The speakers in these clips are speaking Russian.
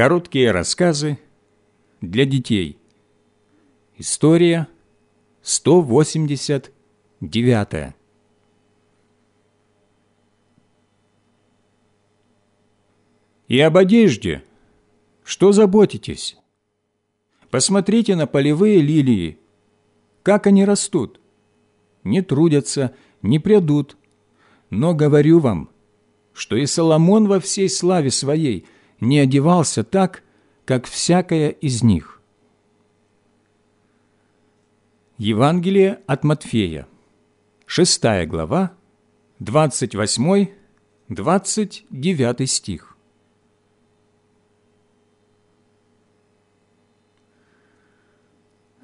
Короткие рассказы для детей. История 189. И об одежде. Что заботитесь? Посмотрите на полевые лилии. Как они растут? Не трудятся, не прядут. Но говорю вам, что и Соломон во всей славе своей не одевался так, как всякая из них. Евангелие от Матфея, 6 глава, 28-29 стих.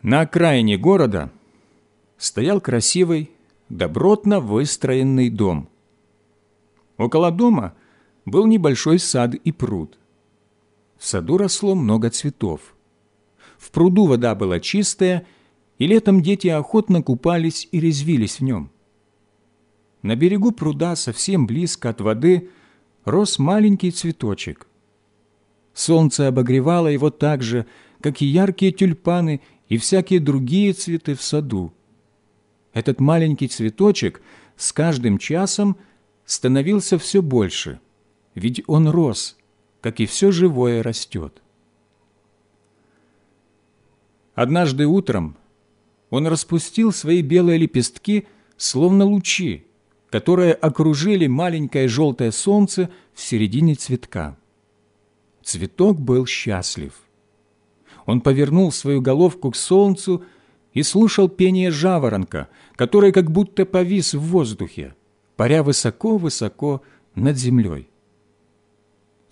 На окраине города стоял красивый, добротно выстроенный дом. Около дома был небольшой сад и пруд. В саду росло много цветов. В пруду вода была чистая, и летом дети охотно купались и резвились в нем. На берегу пруда, совсем близко от воды, рос маленький цветочек. Солнце обогревало его так же, как и яркие тюльпаны и всякие другие цветы в саду. Этот маленький цветочек с каждым часом становился все больше, ведь он рос, как и все живое растет. Однажды утром он распустил свои белые лепестки, словно лучи, которые окружили маленькое желтое солнце в середине цветка. Цветок был счастлив. Он повернул свою головку к солнцу и слушал пение жаворонка, который как будто повис в воздухе, паря высоко-высоко над землей.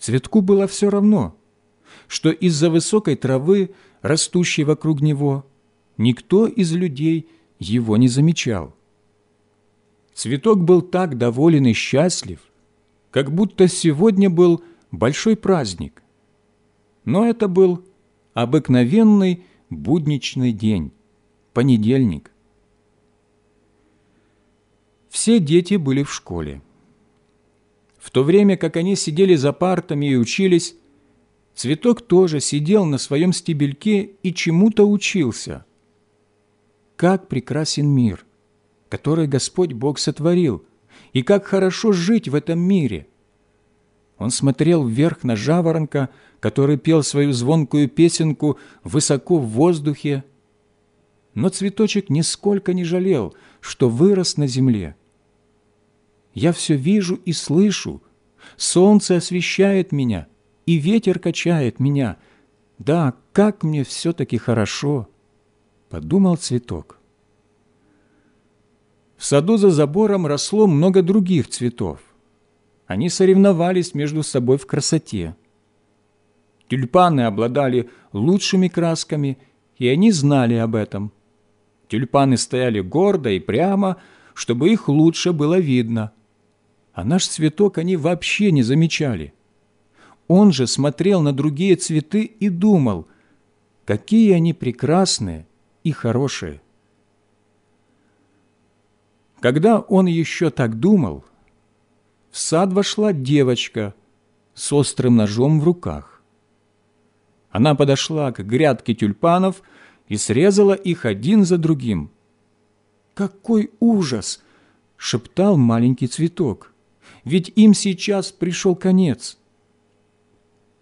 Цветку было все равно, что из-за высокой травы, растущей вокруг него, никто из людей его не замечал. Цветок был так доволен и счастлив, как будто сегодня был большой праздник. Но это был обыкновенный будничный день, понедельник. Все дети были в школе. В то время, как они сидели за партами и учились, цветок тоже сидел на своем стебельке и чему-то учился. Как прекрасен мир, который Господь Бог сотворил, и как хорошо жить в этом мире. Он смотрел вверх на жаворонка, который пел свою звонкую песенку высоко в воздухе, но цветочек нисколько не жалел, что вырос на земле. Я все вижу и слышу. Солнце освещает меня, и ветер качает меня. Да, как мне все-таки хорошо!» Подумал цветок. В саду за забором росло много других цветов. Они соревновались между собой в красоте. Тюльпаны обладали лучшими красками, и они знали об этом. Тюльпаны стояли гордо и прямо, чтобы их лучше было видно – а наш цветок они вообще не замечали. Он же смотрел на другие цветы и думал, какие они прекрасные и хорошие. Когда он еще так думал, в сад вошла девочка с острым ножом в руках. Она подошла к грядке тюльпанов и срезала их один за другим. «Какой ужас!» — шептал маленький цветок ведь им сейчас пришел конец.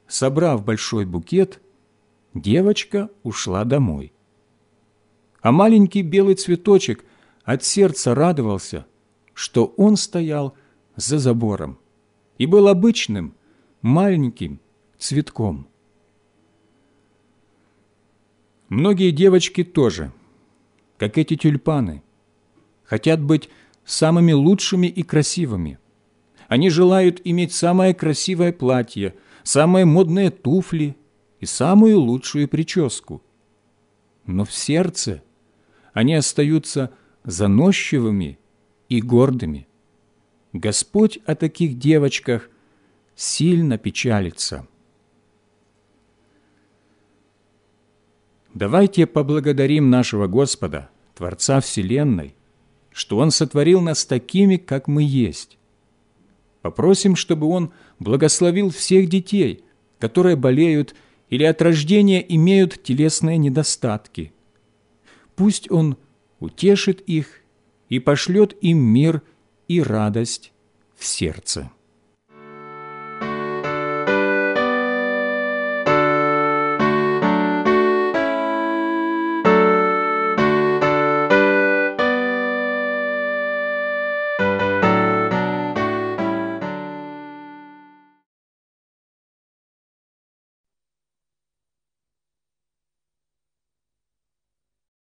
Собрав большой букет, девочка ушла домой. А маленький белый цветочек от сердца радовался, что он стоял за забором и был обычным маленьким цветком. Многие девочки тоже, как эти тюльпаны, хотят быть самыми лучшими и красивыми. Они желают иметь самое красивое платье, самые модные туфли и самую лучшую прическу. Но в сердце они остаются заносчивыми и гордыми. Господь о таких девочках сильно печалится. Давайте поблагодарим нашего Господа, Творца Вселенной, что Он сотворил нас такими, как мы есть, Попросим, чтобы Он благословил всех детей, которые болеют или от рождения имеют телесные недостатки. Пусть Он утешит их и пошлет им мир и радость в сердце.